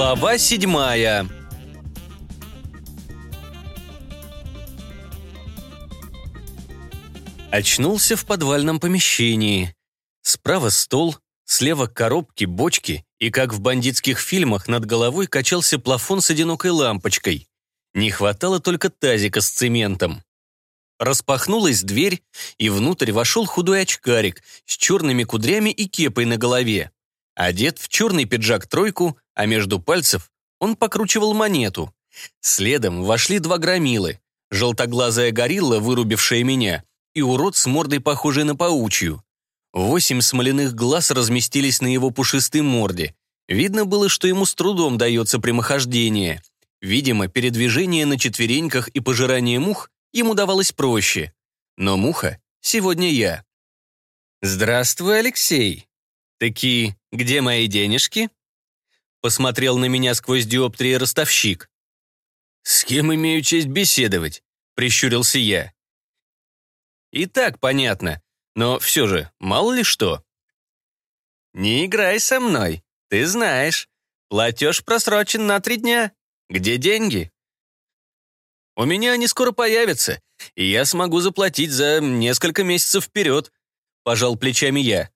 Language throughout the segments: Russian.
Глава седьмая Очнулся в подвальном помещении. Справа стол, слева коробки, бочки, и как в бандитских фильмах над головой качался плафон с одинокой лампочкой. Не хватало только тазика с цементом. Распахнулась дверь, и внутрь вошел худой очкарик с черными кудрями и кепой на голове. Одет в черный пиджак-тройку, а между пальцев он покручивал монету. Следом вошли два громилы. Желтоглазая горилла, вырубившая меня, и урод с мордой, похожей на паучью. Восемь смоляных глаз разместились на его пушистой морде. Видно было, что ему с трудом дается прямохождение. Видимо, передвижение на четвереньках и пожирание мух ему давалось проще. Но муха сегодня я. «Здравствуй, Алексей. Таки, где мои денежки?» Посмотрел на меня сквозь диоптрии ростовщик. «С кем имею честь беседовать?» — прищурился я. «И так понятно, но все же, мало ли что». «Не играй со мной, ты знаешь. Платеж просрочен на три дня. Где деньги?» «У меня они скоро появятся, и я смогу заплатить за несколько месяцев вперед», — пожал плечами я.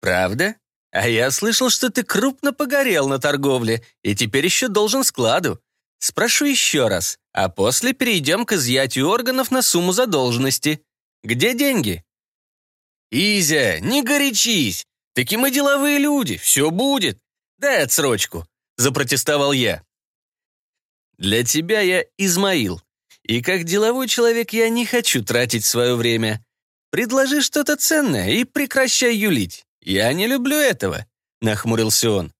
«Правда? А я слышал, что ты крупно погорел на торговле и теперь еще должен складу. Спрошу еще раз, а после перейдем к изъятию органов на сумму задолженности. Где деньги?» «Изя, не горячись! Таки мы деловые люди, все будет. Дай отсрочку», — запротестовал я. Для тебя я Измаил. И как деловой человек я не хочу тратить свое время. Предложи что-то ценное и прекращай юлить. Я не люблю этого», — нахмурился он.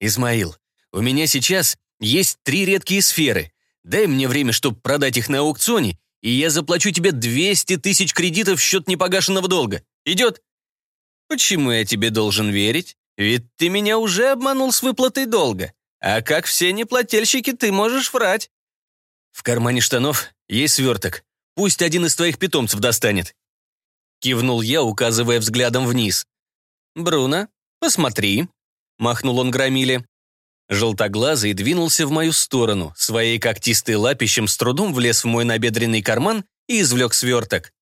«Измаил, у меня сейчас есть три редкие сферы. Дай мне время, чтобы продать их на аукционе, и я заплачу тебе 200 тысяч кредитов в счет непогашенного долга. Идет?» «Почему я тебе должен верить? Ведь ты меня уже обманул с выплатой долга. А как все неплательщики, ты можешь врать. В кармане штанов есть сверток. Пусть один из твоих питомцев достанет. Кивнул я, указывая взглядом вниз. «Бруно, посмотри», — махнул он громиле. Желтоглазый двинулся в мою сторону, своей когтистой лапищем с трудом влез в мой набедренный карман и извлек сверток.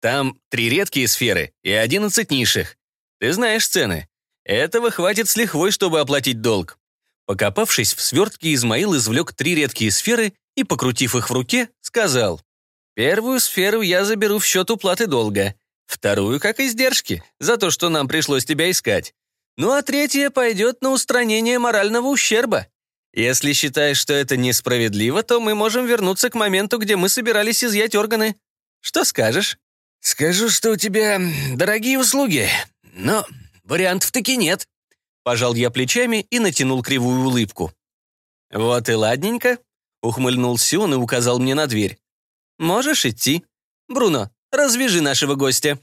Там три редкие сферы и одиннадцать низших. Ты знаешь цены. Этого хватит с лихвой, чтобы оплатить долг. Покопавшись в свертке, Измаил извлек три редкие сферы и, покрутив их в руке, сказал, «Первую сферу я заберу в счет уплаты долга, вторую как издержки, за то, что нам пришлось тебя искать. Ну а третья пойдет на устранение морального ущерба. Если считаешь, что это несправедливо, то мы можем вернуться к моменту, где мы собирались изъять органы. Что скажешь?» «Скажу, что у тебя дорогие услуги, но вариантов таки нет», Пожал я плечами и натянул кривую улыбку. «Вот и ладненько», — ухмыльнулся он и указал мне на дверь. «Можешь идти. Бруно, развяжи нашего гостя».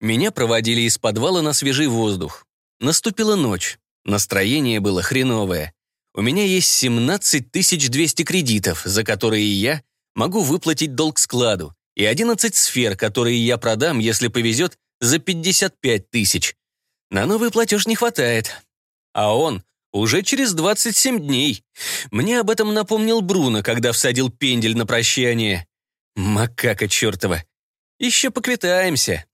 Меня проводили из подвала на свежий воздух. Наступила ночь. Настроение было хреновое. У меня есть 17 200 кредитов, за которые я могу выплатить долг складу, и 11 сфер, которые я продам, если повезет, за 55 тысяч. На новый платеж не хватает а он уже через 27 дней. Мне об этом напомнил Бруно, когда всадил пендель на прощание. Макака чертова. Еще поквитаемся.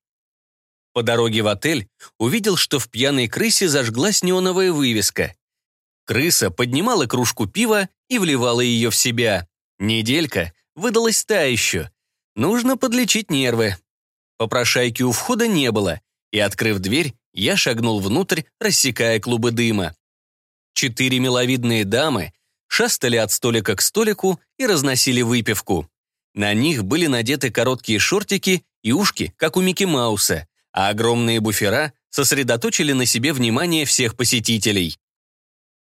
По дороге в отель увидел, что в пьяной крысе зажглась неоновая вывеска. Крыса поднимала кружку пива и вливала ее в себя. Неделька выдалась та еще. Нужно подлечить нервы. Попрошайки у входа не было, и, открыв дверь, я шагнул внутрь, рассекая клубы дыма. Четыре миловидные дамы шастали от столика к столику и разносили выпивку. На них были надеты короткие шортики и ушки, как у Микки Мауса, а огромные буфера сосредоточили на себе внимание всех посетителей.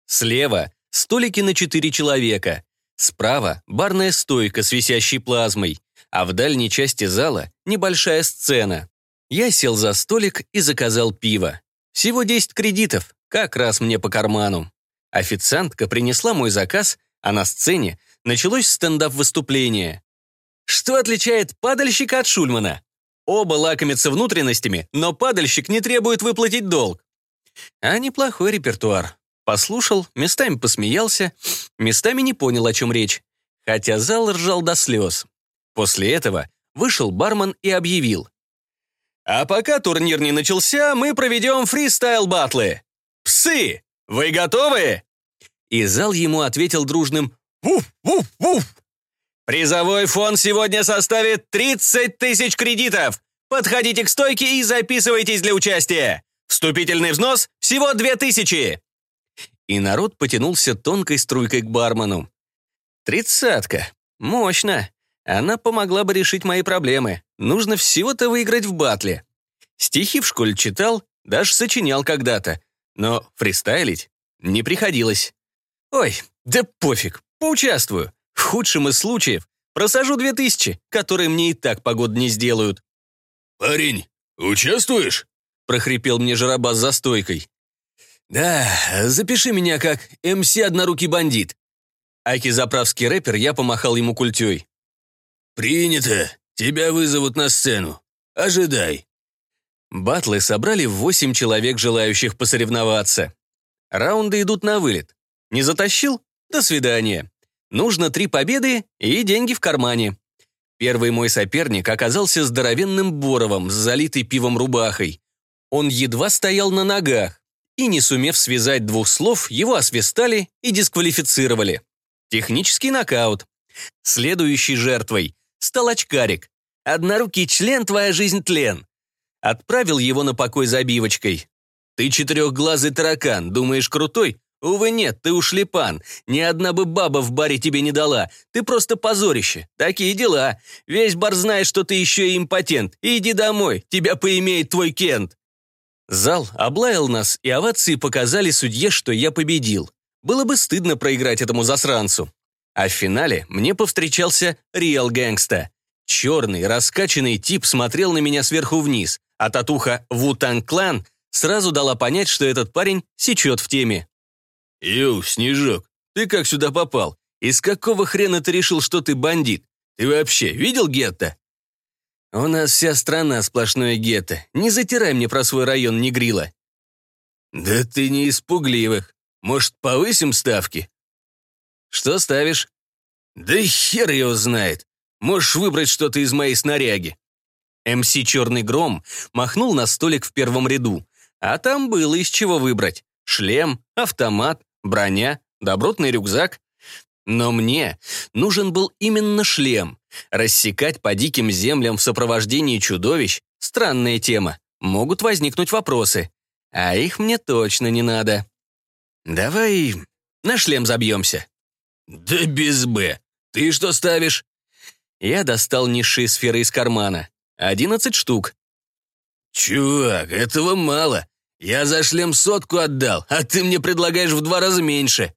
Слева — столики на четыре человека, справа — барная стойка с висящей плазмой, а в дальней части зала — небольшая сцена. Я сел за столик и заказал пиво. Всего 10 кредитов, как раз мне по карману. Официантка принесла мой заказ, а на сцене началось стендап-выступление. Что отличает падальщика от Шульмана? Оба лакомятся внутренностями, но падальщик не требует выплатить долг. А неплохой репертуар. Послушал, местами посмеялся, местами не понял, о чем речь. Хотя зал ржал до слез. После этого вышел бармен и объявил. «А пока турнир не начался, мы проведем фристайл-батлы. Псы, вы готовы?» И зал ему ответил дружным «Вуф-вуф-вуф». «Призовой фонд сегодня составит 30 тысяч кредитов. Подходите к стойке и записывайтесь для участия. Вступительный взнос всего 2000». И народ потянулся тонкой струйкой к бармену. «Тридцатка. Мощно. Она помогла бы решить мои проблемы. Нужно всего-то выиграть в батле. Стихи в школе читал, даже сочинял когда-то. Но фристайлить не приходилось. Ой, да пофиг, поучаствую. В худшем из случаев просажу две тысячи, которые мне и так погоду не сделают. «Парень, участвуешь?» — прохрипел мне Жарабас за стойкой. «Да, запиши меня как МС «Однорукий бандит». Аки заправский рэпер, я помахал ему культей. «Принято. Тебя вызовут на сцену. Ожидай». Батлы собрали восемь человек, желающих посоревноваться. Раунды идут на вылет. Не затащил? До свидания. Нужно три победы и деньги в кармане. Первый мой соперник оказался здоровенным Боровым с залитой пивом рубахой. Он едва стоял на ногах, и, не сумев связать двух слов, его освистали и дисквалифицировали. Технический нокаут. Следующей жертвой стал очкарик. Однорукий член, твоя жизнь тлен. Отправил его на покой забивочкой. Ты четырехглазый таракан, думаешь крутой? Увы, нет, ты ушлепан. Ни одна бы баба в баре тебе не дала. Ты просто позорище. Такие дела. Весь бар знает, что ты еще и импотент. Иди домой, тебя поимеет твой Кент. Зал облаял нас, и овации показали судье, что я победил. Было бы стыдно проиграть этому засранцу. А в финале мне повстречался Риэл Гэнгста. Черный, раскачанный тип смотрел на меня сверху вниз, а татуха «Вутанг Клан» сразу дала понять, что этот парень сечет в теме. «Йоу, Снежок, ты как сюда попал? Из какого хрена ты решил, что ты бандит? Ты вообще видел гетто?» «У нас вся страна сплошное гетто. Не затирай мне про свой район Негрила». «Да ты не испугливых. Может, повысим ставки?» «Что ставишь?» «Да хер его знает. Можешь выбрать что-то из моей снаряги». МС «Черный гром» махнул на столик в первом ряду, а там было из чего выбрать. Шлем, автомат, броня, добротный рюкзак. Но мне нужен был именно шлем. Рассекать по диким землям в сопровождении чудовищ – странная тема. Могут возникнуть вопросы. А их мне точно не надо. Давай на шлем забьемся. «Да без «Б». Ты что ставишь?» Я достал низшие сферы из кармана. Одиннадцать штук. «Чувак, этого мало. Я за шлем сотку отдал, а ты мне предлагаешь в два раза меньше».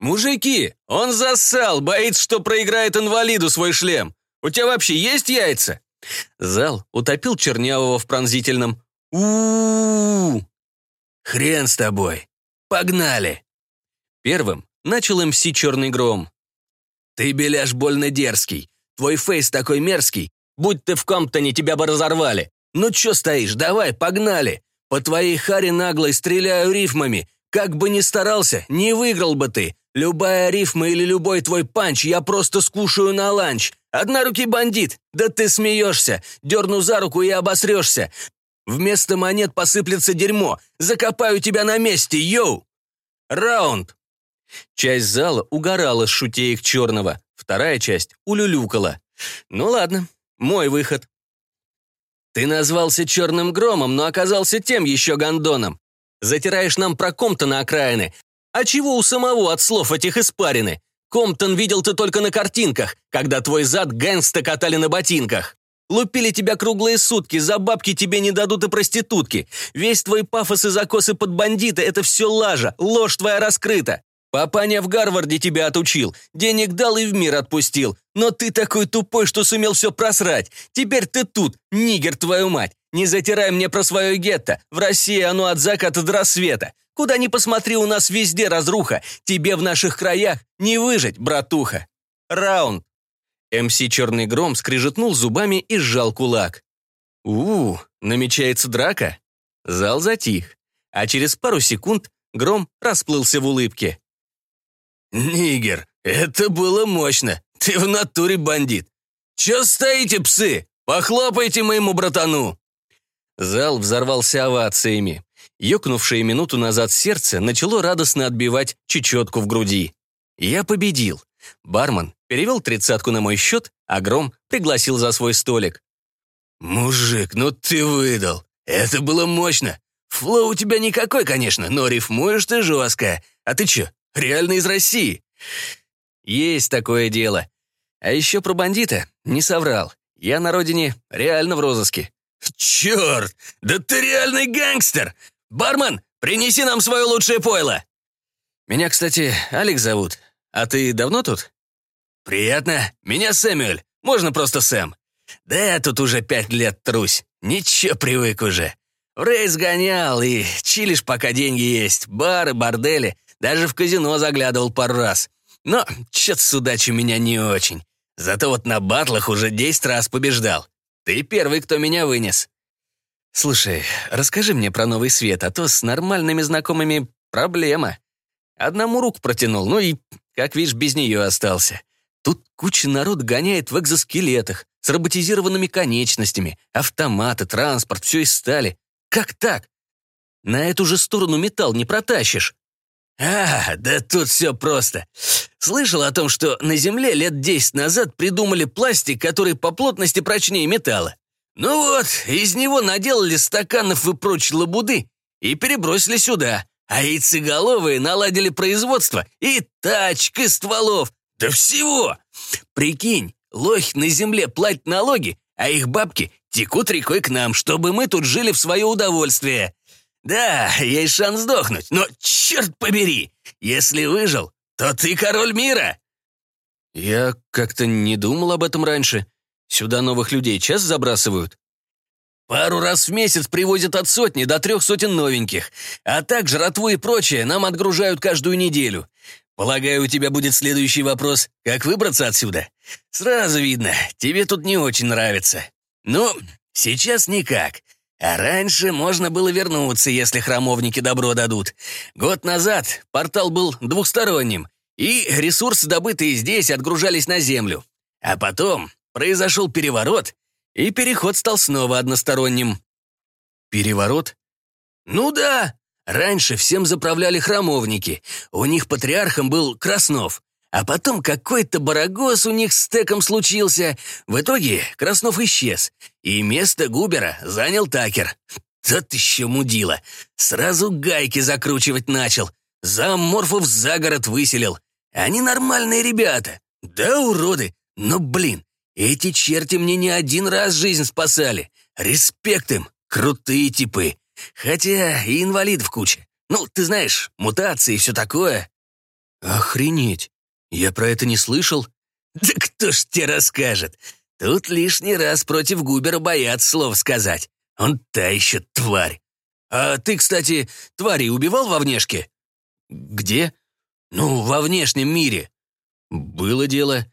«Мужики, он засал, боится, что проиграет инвалиду свой шлем. У тебя вообще есть яйца?» Зал утопил Чернявого в пронзительном у, -у, «Хрен с тобой. Погнали!» Первым начал МС «Черный гром». «Ты, беляш, больно дерзкий. Твой фейс такой мерзкий. Будь ты в Комптоне, тебя бы разорвали. Ну чё стоишь, давай, погнали. По твоей харе наглой стреляю рифмами. Как бы ни старался, не выиграл бы ты. Любая рифма или любой твой панч я просто скушаю на ланч. Однорукий бандит, да ты смеешься. Дерну за руку и обосрешься. Вместо монет посыплется дерьмо. Закопаю тебя на месте, йоу! Раунд!» Часть зала угорала с шутеек черного, вторая часть улюлюкала. «Ну ладно, мой выход». «Ты назвался черным громом, но оказался тем еще гондоном. Затираешь нам про Комптона окраины. А чего у самого от слов этих испарины? Комптон видел ты только на картинках, когда твой зад гэнгста катали на ботинках. Лупили тебя круглые сутки, за бабки тебе не дадут и проститутки. Весь твой пафос и закосы под бандита — это все лажа, ложь твоя раскрыта. Папаня в Гарварде тебя отучил, денег дал и в мир отпустил. Но ты такой тупой, что сумел все просрать. Теперь ты тут, нигер твою мать. Не затирай мне про свое гетто. В России оно от заката до рассвета. Куда ни посмотри, у нас везде разруха. Тебе в наших краях не выжить, братуха. Раунд. МС «Черный гром» скрижетнул зубами и сжал кулак. у, намечается драка. Зал затих, а через пару секунд Гром расплылся в улыбке. «Нигер, это было мощно. Ты в натуре бандит. Че стоите, псы? Похлопайте моему братану!» Зал взорвался овациями. Ёкнувшее минуту назад сердце начало радостно отбивать чечетку в груди. Я победил. Бармен перевел тридцатку на мой счет, а Гром пригласил за свой столик. «Мужик, ну ты выдал. Это было мощно. Флоу у тебя никакой, конечно, но рифмуешь ты жестко. А ты чё, реально из России?» «Есть такое дело. А еще про бандита не соврал. Я на родине реально в розыске». «Черт! Да ты реальный гангстер! Бармен, принеси нам свое лучшее пойло!» «Меня, кстати, Алекс зовут. А ты давно тут?» «Приятно. Меня Сэмюэль. Можно просто Сэм. Да я тут уже пять лет трусь. Ничего, привык уже. В рейс гонял и чилишь, пока деньги есть. Бары, бордели. Даже в казино заглядывал пару раз. Но чё-то с удачей у меня не очень. Зато вот на батлах уже десять раз побеждал. Ты первый, кто меня вынес. Слушай, расскажи мне про новый свет, а то с нормальными знакомыми проблема. Одному руку протянул, ну и, как видишь, без нее остался. Тут куча народ гоняет в экзоскелетах, с роботизированными конечностями, автоматы, транспорт, все из стали. Как так? На эту же сторону металл не протащишь. А, да тут все просто. Слышал о том, что на Земле лет 10 назад придумали пластик, который по плотности прочнее металла. Ну вот, из него наделали стаканов и прочей лабуды и перебросили сюда. А яйцеголовые наладили производство и тачек, и стволов. Да всего! Прикинь, лохи на земле платят налоги, а их бабки текут рекой к нам, чтобы мы тут жили в свое удовольствие. Да, есть шанс сдохнуть, но черт побери, если выжил, то ты король мира. Я как-то не думал об этом раньше. Сюда новых людей час забрасывают. Пару раз в месяц привозят от сотни до трех сотен новеньких, а также ротву и прочее нам отгружают каждую неделю. Полагаю, у тебя будет следующий вопрос, как выбраться отсюда? Сразу видно, тебе тут не очень нравится. Ну, сейчас никак. А раньше можно было вернуться, если храмовники добро дадут. Год назад портал был двухсторонним, и ресурсы, добытые здесь, отгружались на землю. А потом произошел переворот, и переход стал снова односторонним. Переворот? Ну да. Раньше всем заправляли храмовники. У них патриархом был Краснов. А потом какой-то барагос у них с теком случился. В итоге Краснов исчез, и место Губера занял Такер. Тот еще мудила. Сразу гайки закручивать начал. Заморфов за город выселил. Они нормальные ребята. Да, уроды. Но, блин, эти черти мне не один раз жизнь спасали. Респект им. Крутые типы. Хотя и инвалидов куча. Ну, ты знаешь, мутации и все такое. Охренеть. Я про это не слышал. Да кто ж тебе расскажет? Тут лишний раз против Губера боятся слов сказать. Он та еще тварь. А ты, кстати, твари убивал во внешке? Где? Ну, во внешнем мире. Было дело.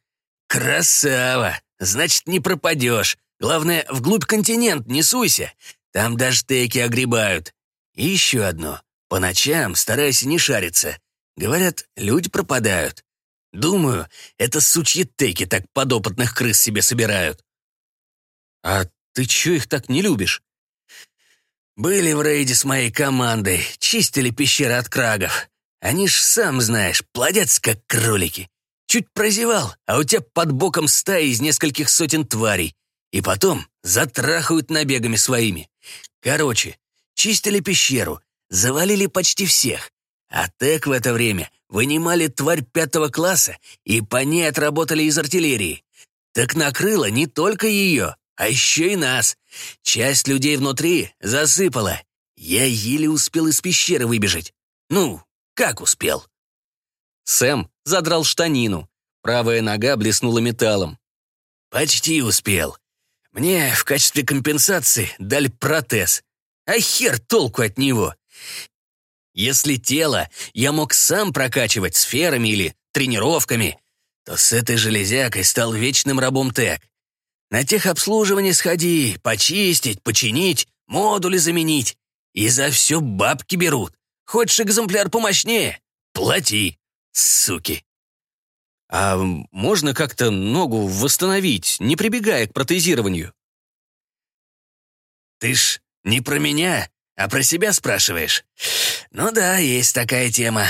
Красава! Значит, не пропадешь. Главное, вглубь континент не суйся. Там даже теки огребают. И еще одно. По ночам старайся не шариться. Говорят, люди пропадают. Думаю, это сучьи теки так подопытных крыс себе собирают. А ты чё их так не любишь? Были в рейде с моей командой, чистили пещеры от крагов. Они ж, сам знаешь, плодятся как кролики. Чуть прозевал, а у тебя под боком стая из нескольких сотен тварей. И потом затрахают набегами своими. Короче, чистили пещеру, завалили почти всех. А Тек в это время вынимали тварь пятого класса и по ней отработали из артиллерии. Так накрыло не только ее, а еще и нас. Часть людей внутри засыпала. Я еле успел из пещеры выбежать. Ну, как успел? Сэм задрал штанину. Правая нога блеснула металлом. «Почти успел. Мне в качестве компенсации дали протез. А хер толку от него. Если тело я мог сам прокачивать сферами или тренировками, то с этой железякой стал вечным рабом ТЭК. На техобслуживание сходи, почистить, починить, модули заменить. И за все бабки берут. Хочешь экземпляр помощнее? Плати, суки. А можно как-то ногу восстановить, не прибегая к протезированию? Ты ж не про меня, а про себя спрашиваешь. Ну да, есть такая тема.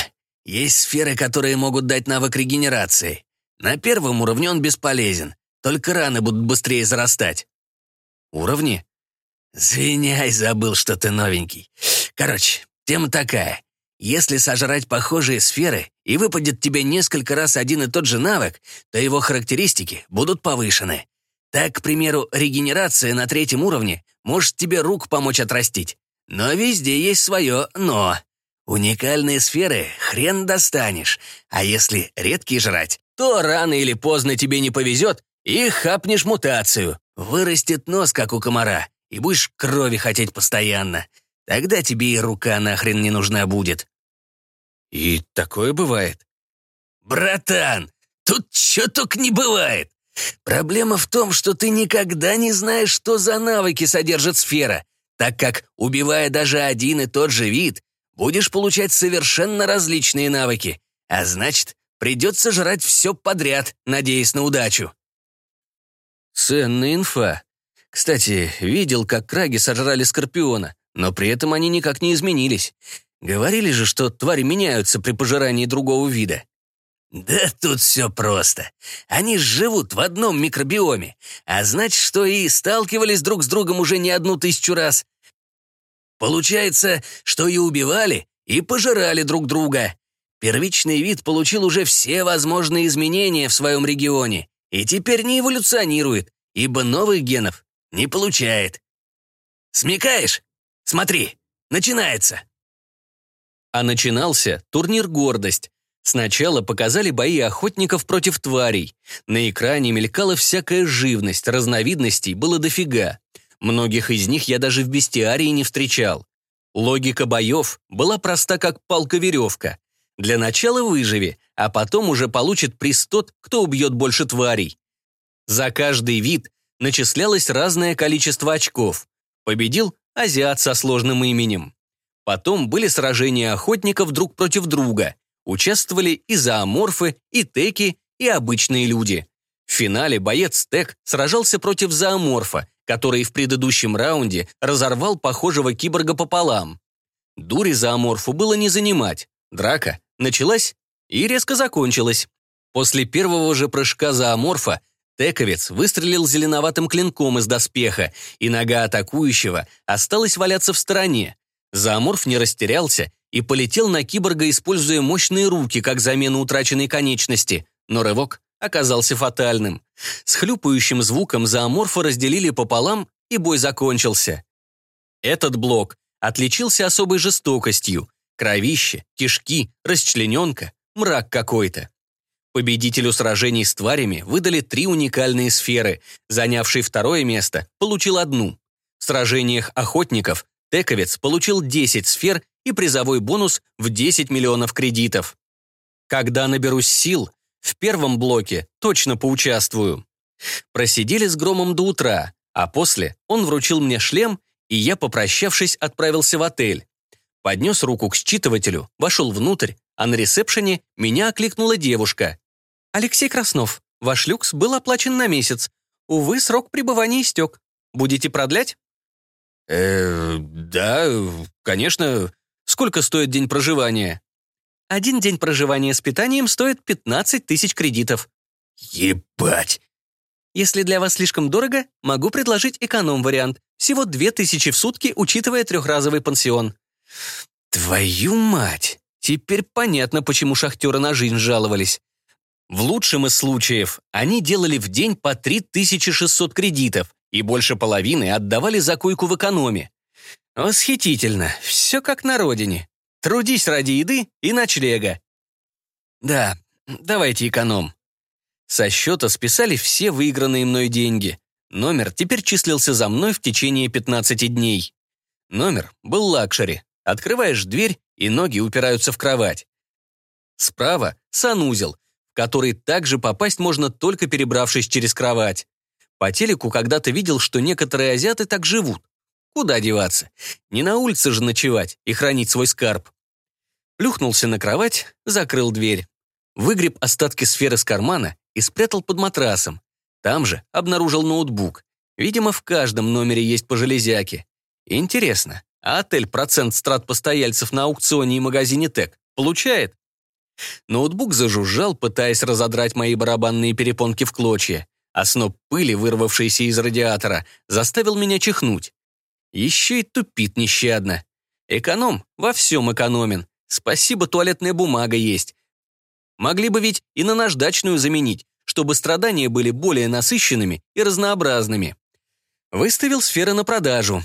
Есть сферы, которые могут дать навык регенерации. На первом уровне он бесполезен, только раны будут быстрее зарастать. Уровни? Звиняй, забыл, что ты новенький. Короче, тема такая. Если сожрать похожие сферы и выпадет тебе несколько раз один и тот же навык, то его характеристики будут повышены. Так, к примеру, регенерация на третьем уровне может тебе рук помочь отрастить. Но везде есть свое «но». Уникальные сферы хрен достанешь, а если редкие жрать, то рано или поздно тебе не повезет и хапнешь мутацию. Вырастет нос, как у комара, и будешь крови хотеть постоянно. Тогда тебе и рука нахрен не нужна будет. И такое бывает. Братан, тут чё только не бывает. Проблема в том, что ты никогда не знаешь, что за навыки содержит сфера, так как, убивая даже один и тот же вид, будешь получать совершенно различные навыки, а значит, придется жрать все подряд, надеясь на удачу. Ценная инфа. Кстати, видел, как краги сожрали скорпиона, но при этом они никак не изменились. Говорили же, что твари меняются при пожирании другого вида. Да тут все просто. Они живут в одном микробиоме, а значит, что и сталкивались друг с другом уже не одну тысячу раз. Получается, что и убивали, и пожирали друг друга. Первичный вид получил уже все возможные изменения в своем регионе и теперь не эволюционирует, ибо новых генов не получает. Смекаешь? Смотри, начинается. А начинался турнир «Гордость». Сначала показали бои охотников против тварей. На экране мелькала всякая живность, разновидностей было дофига. Многих из них я даже в бестиарии не встречал. Логика боев была проста, как палка-веревка. Для начала выживи, а потом уже получит приз тот, кто убьет больше тварей. За каждый вид начислялось разное количество очков. Победил азиат со сложным именем. Потом были сражения охотников друг против друга. Участвовали и зооморфы, и теки, и обычные люди. В финале боец Тек сражался против зооморфа, который в предыдущем раунде разорвал похожего киборга пополам. Дури зооморфу было не занимать. Драка началась и резко закончилась. После первого же прыжка зооморфа Тековец выстрелил зеленоватым клинком из доспеха, и нога атакующего осталась валяться в стороне, Зооморф не растерялся и полетел на киборга, используя мощные руки, как замену утраченной конечности, но рывок оказался фатальным. С хлюпающим звуком зооморфа разделили пополам, и бой закончился. Этот блок отличился особой жестокостью. Кровище, кишки, расчлененка, мрак какой-то. Победителю сражений с тварями выдали три уникальные сферы. Занявший второе место получил одну. В сражениях охотников Тековец получил 10 сфер и призовой бонус в 10 миллионов кредитов. Когда наберусь сил, в первом блоке точно поучаствую. Просидели с Громом до утра, а после он вручил мне шлем, и я, попрощавшись, отправился в отель. Поднес руку к считывателю, вошел внутрь, а на ресепшене меня окликнула девушка. «Алексей Краснов, ваш люкс был оплачен на месяц. Увы, срок пребывания истек. Будете продлять?» «Э, да, конечно. Сколько стоит день проживания?» «Один день проживания с питанием стоит 15 тысяч кредитов». «Ебать!» «Если для вас слишком дорого, могу предложить эконом-вариант. Всего 2000 в сутки, учитывая трехразовый пансион». «Твою мать! Теперь понятно, почему шахтеры на жизнь жаловались». В лучшем из случаев они делали в день по 3600 кредитов, и больше половины отдавали за койку в экономе. Восхитительно, все как на родине. Трудись ради еды и ночлега. Да, давайте эконом. Со счета списали все выигранные мной деньги. Номер теперь числился за мной в течение 15 дней. Номер был лакшери. Открываешь дверь, и ноги упираются в кровать. Справа — санузел, в который также попасть можно только перебравшись через кровать. По телеку когда-то видел, что некоторые азиаты так живут. Куда деваться? Не на улице же ночевать и хранить свой скарб. Плюхнулся на кровать, закрыл дверь. Выгреб остатки сферы с кармана и спрятал под матрасом. Там же обнаружил ноутбук. Видимо, в каждом номере есть по железяке. Интересно, а отель процент страт постояльцев на аукционе и магазине ТЭК получает? Ноутбук зажужжал, пытаясь разодрать мои барабанные перепонки в клочья, а сноп пыли, вырвавшийся из радиатора, заставил меня чихнуть. Еще и тупит нещадно. Эконом во всем экономен. Спасибо, туалетная бумага есть. Могли бы ведь и на наждачную заменить, чтобы страдания были более насыщенными и разнообразными. Выставил сферы на продажу.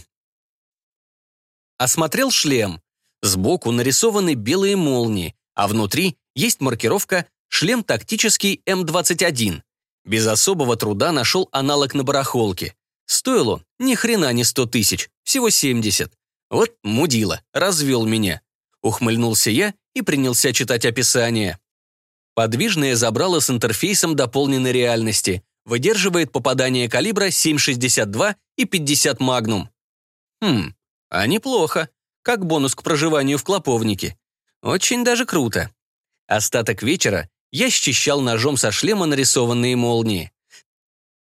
Осмотрел шлем. Сбоку нарисованы белые молнии, а внутри есть маркировка «Шлем тактический М21». Без особого труда нашел аналог на барахолке. Стоил он ни хрена не 100 тысяч, всего 70. Вот мудила, развел меня. Ухмыльнулся я и принялся читать описание. Подвижное забрало с интерфейсом дополненной реальности. Выдерживает попадание калибра 7,62 и 50 магнум. Хм, а неплохо. Как бонус к проживанию в Клоповнике. Очень даже круто. Остаток вечера я счищал ножом со шлема нарисованные молнии.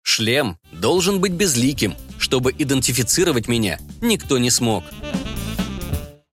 Шлем должен быть безликим, чтобы идентифицировать меня никто не смог.